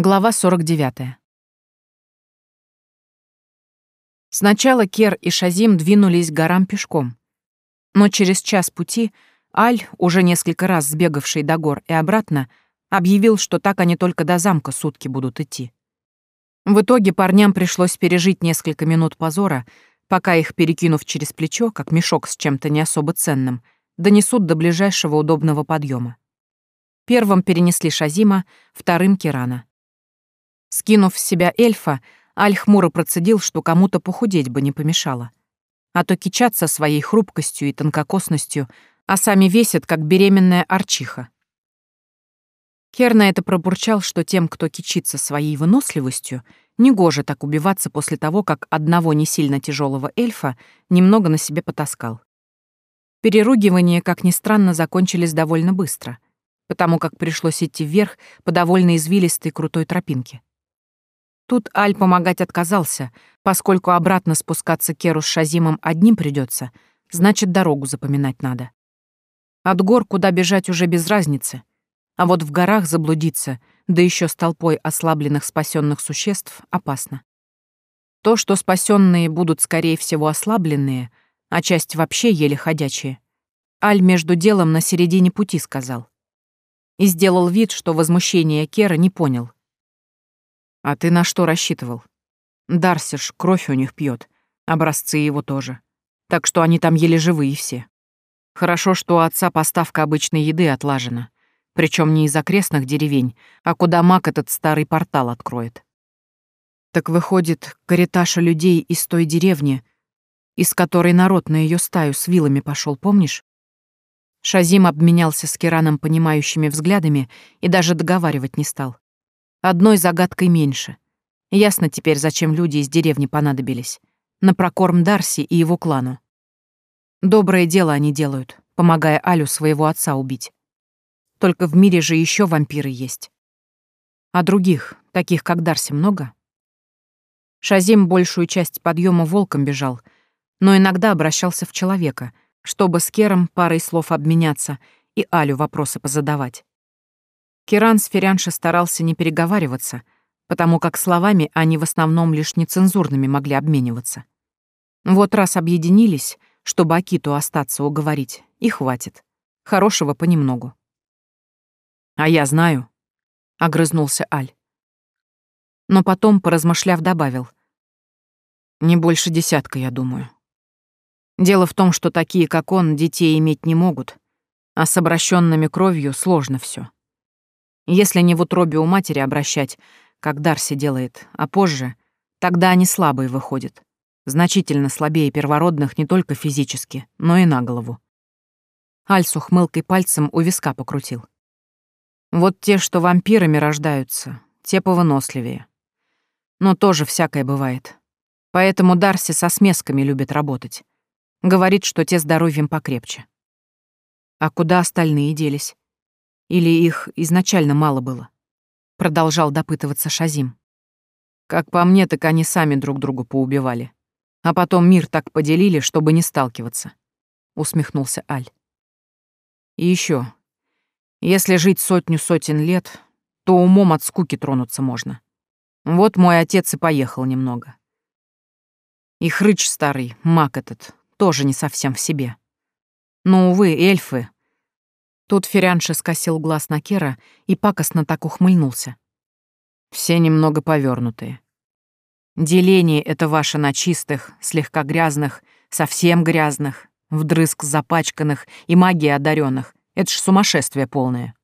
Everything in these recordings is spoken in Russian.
Глава 49. Сначала Кер и Шазим двинулись к горам пешком. Но через час пути Аль, уже несколько раз сбегавший до гор и обратно, объявил, что так они только до замка сутки будут идти. В итоге парням пришлось пережить несколько минут позора, пока их, перекинув через плечо, как мешок с чем-то не особо ценным, донесут до ближайшего удобного подъема. Первым перенесли Шазима, вторым — Кирана. Скинув с себя эльфа, Аль хмуро процедил, что кому-то похудеть бы не помешало. А то кичаться своей хрупкостью и тонкокосностью, а сами весят, как беременная арчиха. Керна это пробурчал, что тем, кто кичится своей выносливостью, негоже так убиваться после того, как одного не сильно тяжелого эльфа немного на себе потаскал. Переругивания, как ни странно, закончились довольно быстро, потому как пришлось идти вверх по довольно извилистой крутой тропинке. Тут Аль помогать отказался, поскольку обратно спускаться Керу с Шазимом одним придется, значит, дорогу запоминать надо. От гор куда бежать уже без разницы, а вот в горах заблудиться, да еще с толпой ослабленных спасенных существ, опасно. То, что спасенные будут, скорее всего, ослабленные, а часть вообще еле ходячие, Аль между делом на середине пути сказал. И сделал вид, что возмущение Кера не понял — а ты на что рассчитывал? Дарсиш кровь у них пьет, образцы его тоже. Так что они там еле живые все. Хорошо, что у отца поставка обычной еды отлажена. Причем не из окрестных деревень, а куда маг этот старый портал откроет. Так выходит, кареташа людей из той деревни, из которой народ на ее стаю с вилами пошел, помнишь? Шазим обменялся с Кираном понимающими взглядами и даже договаривать не стал. Одной загадкой меньше. Ясно теперь, зачем люди из деревни понадобились. На прокорм Дарси и его клану. Доброе дело они делают, помогая Алю своего отца убить. Только в мире же еще вампиры есть. А других, таких как Дарси, много? Шазим большую часть подъема волком бежал, но иногда обращался в человека, чтобы с Кером парой слов обменяться и Алю вопросы позадавать. Киран с Ферянши старался не переговариваться, потому как словами они в основном лишь нецензурными могли обмениваться. Вот раз объединились, чтобы Акиту остаться уговорить, и хватит. Хорошего понемногу. «А я знаю», — огрызнулся Аль. Но потом, поразмышляв, добавил. «Не больше десятка, я думаю. Дело в том, что такие, как он, детей иметь не могут, а с обращенными кровью сложно все. Если не в утробе у матери обращать, как Дарси делает, а позже, тогда они слабые выходят. Значительно слабее первородных не только физически, но и на голову. Альс ухмылкой пальцем у виска покрутил. Вот те, что вампирами рождаются, те повыносливее. Но тоже всякое бывает. Поэтому Дарси со смесками любит работать. Говорит, что те здоровьем покрепче. А куда остальные делись? Или их изначально мало было? Продолжал допытываться Шазим. Как по мне, так они сами друг друга поубивали. А потом мир так поделили, чтобы не сталкиваться. Усмехнулся Аль. И еще, если жить сотню сотен лет, то умом от скуки тронуться можно. Вот мой отец и поехал немного. И хрыч старый, маг этот, тоже не совсем в себе. Но, увы, эльфы Тут Ферянша скосил глаз на Кера и пакостно так ухмыльнулся. «Все немного повернутые. Деление — это ваше на чистых, слегка грязных, совсем грязных, вдрызг запачканных и магии одаренных. Это ж сумасшествие полное».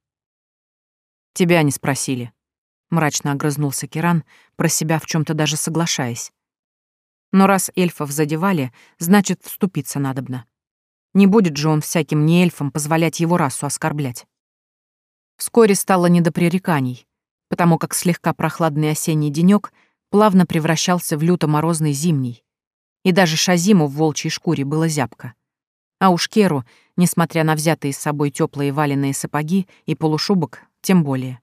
«Тебя не спросили», — мрачно огрызнулся Керан, про себя в чем то даже соглашаясь. «Но раз эльфов задевали, значит, вступиться надобно. Не будет же он всяким неэльфам позволять его расу оскорблять. Вскоре стало не до пререканий, потому как слегка прохладный осенний денёк плавно превращался в люто-морозный зимний. И даже Шазиму в волчьей шкуре было зябко. А уж Керу, несмотря на взятые с собой теплые валенные сапоги и полушубок, тем более.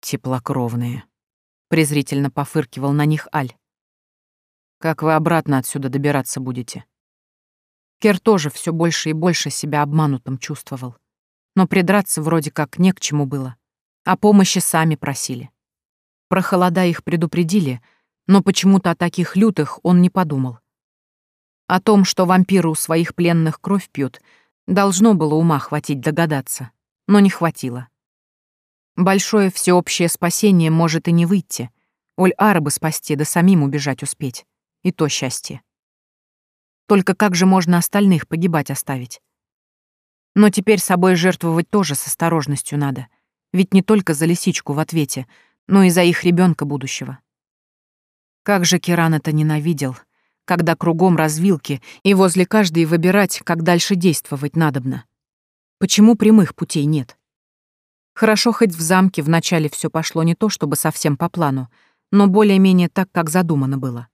«Теплокровные», — презрительно пофыркивал на них Аль. «Как вы обратно отсюда добираться будете?» Кер тоже все больше и больше себя обманутым чувствовал. Но придраться вроде как не к чему было. А помощи сами просили. Про холода их предупредили, но почему-то о таких лютых он не подумал. О том, что вампиры у своих пленных кровь пьют, должно было ума хватить догадаться, но не хватило. Большое всеобщее спасение может и не выйти. Оль-Ара бы спасти, да самим убежать успеть. И то счастье. Только как же можно остальных погибать оставить? Но теперь собой жертвовать тоже с осторожностью надо. Ведь не только за лисичку в ответе, но и за их ребенка будущего. Как же Киран это ненавидел — когда кругом развилки, и возле каждой выбирать, как дальше действовать надобно. Почему прямых путей нет? Хорошо, хоть в замке вначале все пошло не то, чтобы совсем по плану, но более-менее так, как задумано было.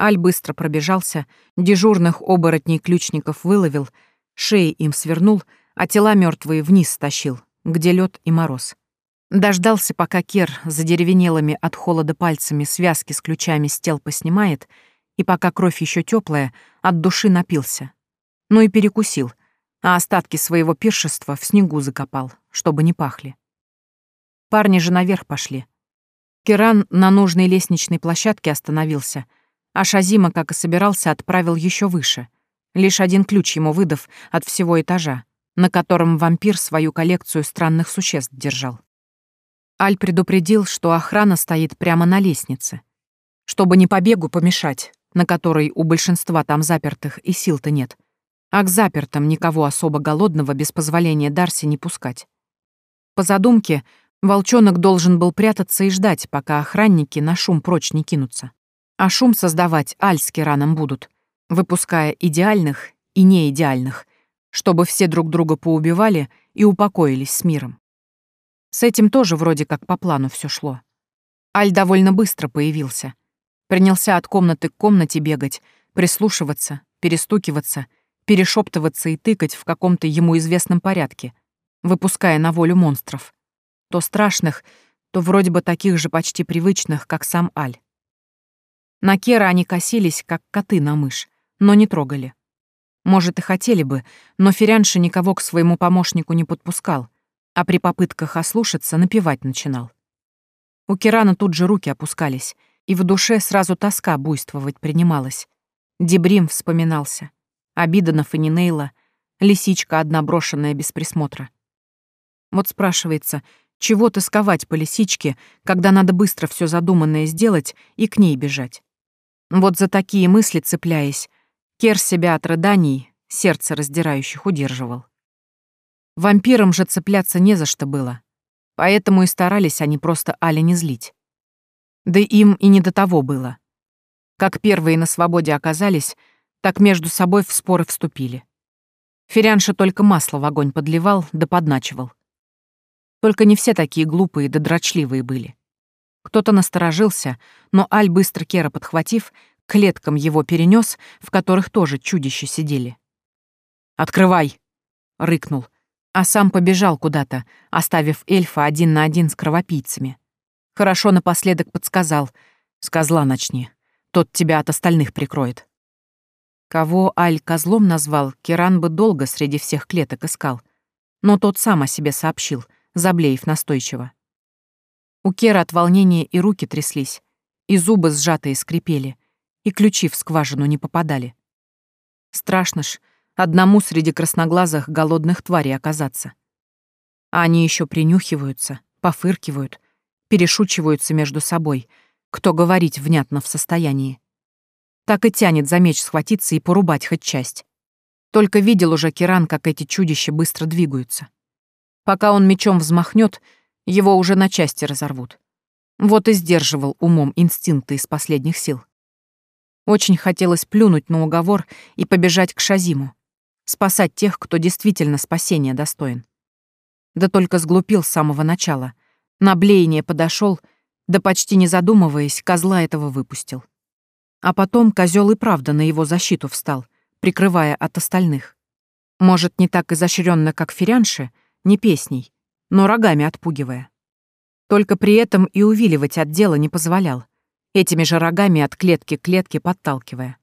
Аль быстро пробежался, дежурных оборотней-ключников выловил, шеи им свернул, а тела мертвые вниз стащил, где лед и мороз. Дождался, пока Кер за деревенелыми от холода пальцами связки с ключами с тел поснимает — и пока кровь еще теплая, от души напился. Ну и перекусил, а остатки своего пиршества в снегу закопал, чтобы не пахли. Парни же наверх пошли. Киран на нужной лестничной площадке остановился, а Шазима, как и собирался, отправил еще выше, лишь один ключ ему выдав от всего этажа, на котором вампир свою коллекцию странных существ держал. Аль предупредил, что охрана стоит прямо на лестнице. Чтобы не побегу помешать, на которой у большинства там запертых и сил-то нет, а к запертым никого особо голодного без позволения Дарси не пускать. По задумке, волчонок должен был прятаться и ждать, пока охранники на шум прочь не кинутся. А шум создавать альски раном будут, выпуская идеальных и неидеальных, чтобы все друг друга поубивали и упокоились с миром. С этим тоже вроде как по плану все шло. Аль довольно быстро появился — Принялся от комнаты к комнате бегать, прислушиваться, перестукиваться, перешептываться и тыкать в каком-то ему известном порядке, выпуская на волю монстров. То страшных, то вроде бы таких же почти привычных, как сам Аль. На Кера они косились, как коты на мышь, но не трогали. Может, и хотели бы, но Ферянша никого к своему помощнику не подпускал, а при попытках ослушаться напевать начинал. У Кирана тут же руки опускались — и в душе сразу тоска буйствовать принималась. Дебрим вспоминался. Обиданов и Нинейла, лисичка одна брошенная без присмотра. Вот спрашивается, чего тосковать по лисичке, когда надо быстро все задуманное сделать и к ней бежать? Вот за такие мысли цепляясь, Кер себя от рыданий, сердце раздирающих, удерживал. Вампирам же цепляться не за что было, поэтому и старались они просто Али не злить. Да им и не до того было. Как первые на свободе оказались, так между собой в споры вступили. Ферянша только масло в огонь подливал да подначивал. Только не все такие глупые да дрочливые были. Кто-то насторожился, но Аль, быстро Кера подхватив, клеткам его перенес, в которых тоже чудища сидели. «Открывай!» — рыкнул, а сам побежал куда-то, оставив эльфа один на один с кровопийцами. Хорошо напоследок подсказал. С козла начни. Тот тебя от остальных прикроет. Кого Аль козлом назвал, Керан бы долго среди всех клеток искал. Но тот сам о себе сообщил, заблеев настойчиво. У Кера от волнения и руки тряслись, и зубы сжатые скрипели, и ключи в скважину не попадали. Страшно ж, одному среди красноглазых голодных тварей оказаться. А они еще принюхиваются, пофыркивают, перешучиваются между собой, кто говорить внятно в состоянии. Так и тянет за меч схватиться и порубать хоть часть. Только видел уже Киран, как эти чудища быстро двигаются. Пока он мечом взмахнет, его уже на части разорвут. Вот и сдерживал умом инстинкты из последних сил. Очень хотелось плюнуть на уговор и побежать к Шазиму, спасать тех, кто действительно спасения достоин. Да только сглупил с самого начала, на блеяние подошел, да почти не задумываясь, козла этого выпустил. А потом козел и правда на его защиту встал, прикрывая от остальных. Может, не так изощренно, как ферянши, не песней, но рогами отпугивая. Только при этом и увиливать от дела не позволял, этими же рогами от клетки к клетке подталкивая.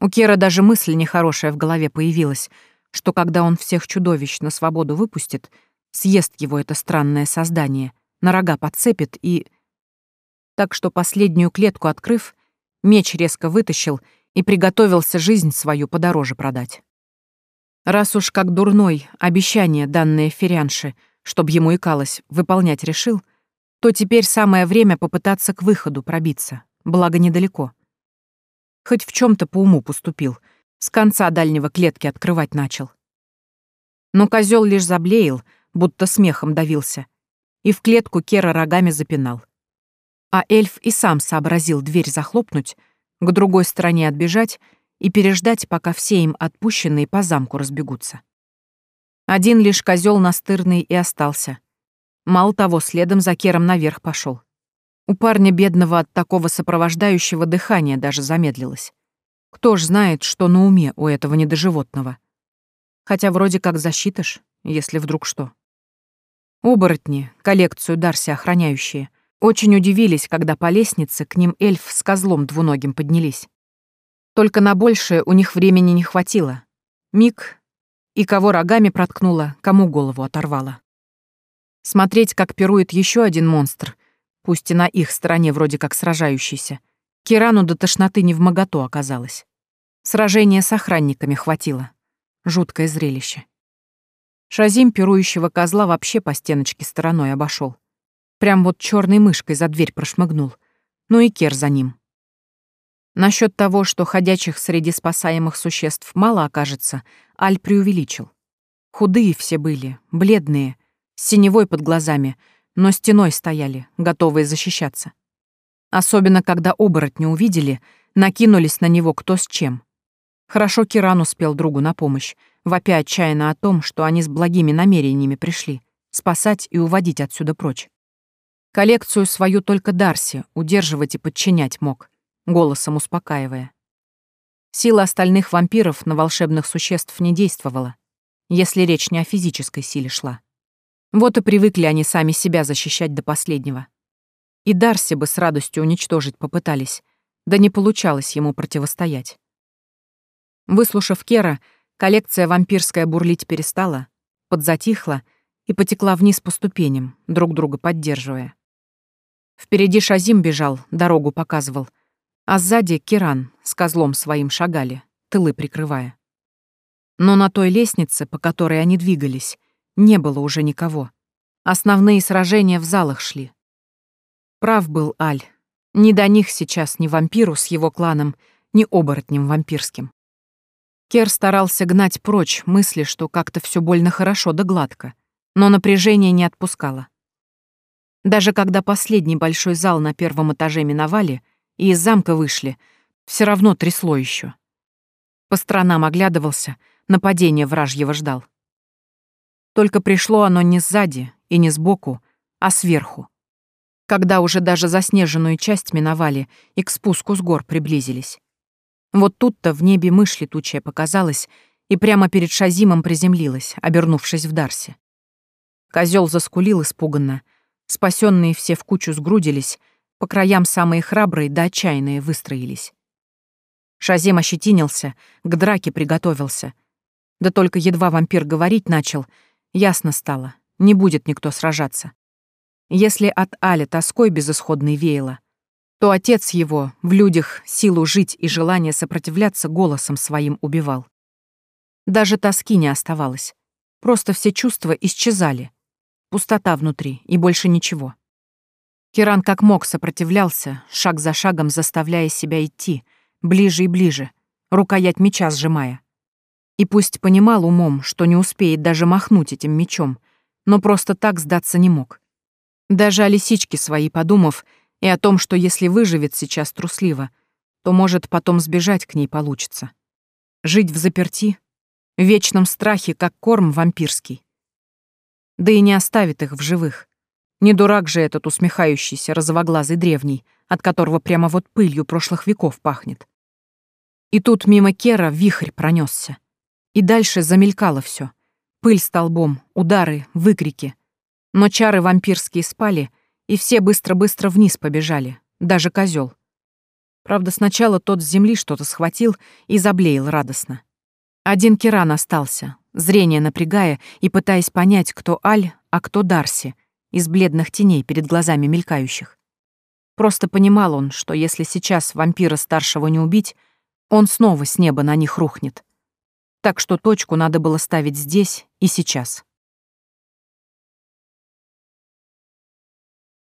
У Кера даже мысль нехорошая в голове появилась, что когда он всех чудовищ на свободу выпустит, Съест его это странное создание, на рога подцепит и Так что последнюю клетку открыв, меч резко вытащил и приготовился жизнь свою подороже продать. Раз уж как дурной обещание, данное Ферянше, чтоб ему икалось, выполнять решил, то теперь самое время попытаться к выходу пробиться, благо недалеко. Хоть в чем то по уму поступил, с конца дальнего клетки открывать начал. Но козел лишь заблеял, будто смехом давился, и в клетку Кера рогами запинал. А эльф и сам сообразил дверь захлопнуть, к другой стороне отбежать и переждать, пока все им отпущенные по замку разбегутся. Один лишь козел настырный и остался. Мало того, следом за Кером наверх пошел. У парня бедного от такого сопровождающего дыхания даже замедлилось. Кто ж знает, что на уме у этого недоживотного. Хотя вроде как защитыш, если вдруг что. Оборотни, коллекцию Дарси охраняющие, очень удивились, когда по лестнице к ним эльф с козлом двуногим поднялись. Только на большее у них времени не хватило. Миг, и кого рогами проткнула, кому голову оторвала. Смотреть, как пирует еще один монстр, пусть и на их стороне вроде как сражающийся, Кирану до тошноты не в моготу оказалось. Сражение с охранниками хватило. Жуткое зрелище. Шазим пирующего козла вообще по стеночке стороной обошел. Прям вот черной мышкой за дверь прошмыгнул. Ну и Кер за ним. Насчет того, что ходячих среди спасаемых существ мало окажется, Аль преувеличил. Худые все были, бледные, с синевой под глазами, но стеной стояли, готовые защищаться. Особенно, когда оборотни увидели, накинулись на него кто с чем. Хорошо Киран успел другу на помощь, вопя отчаянно о том, что они с благими намерениями пришли — спасать и уводить отсюда прочь. Коллекцию свою только Дарси удерживать и подчинять мог — голосом успокаивая. Сила остальных вампиров на волшебных существ не действовала, если речь не о физической силе шла. Вот и привыкли они сами себя защищать до последнего. И Дарси бы с радостью уничтожить попытались, да не получалось ему противостоять. Выслушав Кера, коллекция вампирская бурлить перестала, подзатихла и потекла вниз по ступеням, друг друга поддерживая. Впереди Шазим бежал, дорогу показывал — а сзади Киран с козлом своим шагали, тылы прикрывая. Но на той лестнице, по которой они двигались, не было уже никого. Основные сражения в залах шли. Прав был Аль. Ни до них сейчас ни вампиру с его кланом, ни оборотнем вампирским. Кер старался гнать прочь мысли, что как-то все больно хорошо да гладко, но напряжение не отпускало. Даже когда последний большой зал на первом этаже миновали — и из замка вышли, все равно трясло еще. По сторонам оглядывался, нападение вражьего ждал. Только пришло оно не сзади и не сбоку, а сверху. Когда уже даже заснеженную часть миновали и к спуску с гор приблизились. Вот тут-то в небе мышь летучая показалась и прямо перед Шазимом приземлилась, обернувшись в Дарсе. Козел заскулил испуганно. Спасенные все в кучу сгрудились — по краям самые храбрые да отчаянные выстроились. Шазем ощетинился, к драке приготовился. Да только едва вампир говорить начал, ясно стало, не будет никто сражаться. Если от Аля тоской безысходной веяло, то отец его в людях силу жить и желание сопротивляться голосом своим убивал. Даже тоски не оставалось. Просто все чувства исчезали. Пустота внутри и больше ничего. Киран как мог сопротивлялся, шаг за шагом заставляя себя идти, ближе и ближе, рукоять меча сжимая. И пусть понимал умом, что не успеет даже махнуть этим мечом, но просто так сдаться не мог. Даже о лисичке своей подумав, и о том, что если выживет сейчас трусливо, то, может, потом сбежать к ней получится. Жить в заперти, в вечном страхе, как корм вампирский. Да и не оставит их в живых. Не дурак же этот усмехающийся розовоглазый древний, от которого прямо вот пылью прошлых веков пахнет. И тут мимо Кера вихрь пронесся. И дальше замелькало все. Пыль столбом, удары, выкрики. Но чары вампирские спали, и все быстро-быстро вниз побежали, даже козел. Правда, сначала тот с земли что-то схватил и заблеял радостно. Один Керан остался, зрение напрягая и пытаясь понять, кто Аль, а кто Дарси — из бледных теней перед глазами мелькающих. Просто понимал он, что если сейчас вампира старшего не убить, он снова с неба на них рухнет. Так что точку надо было ставить здесь и сейчас.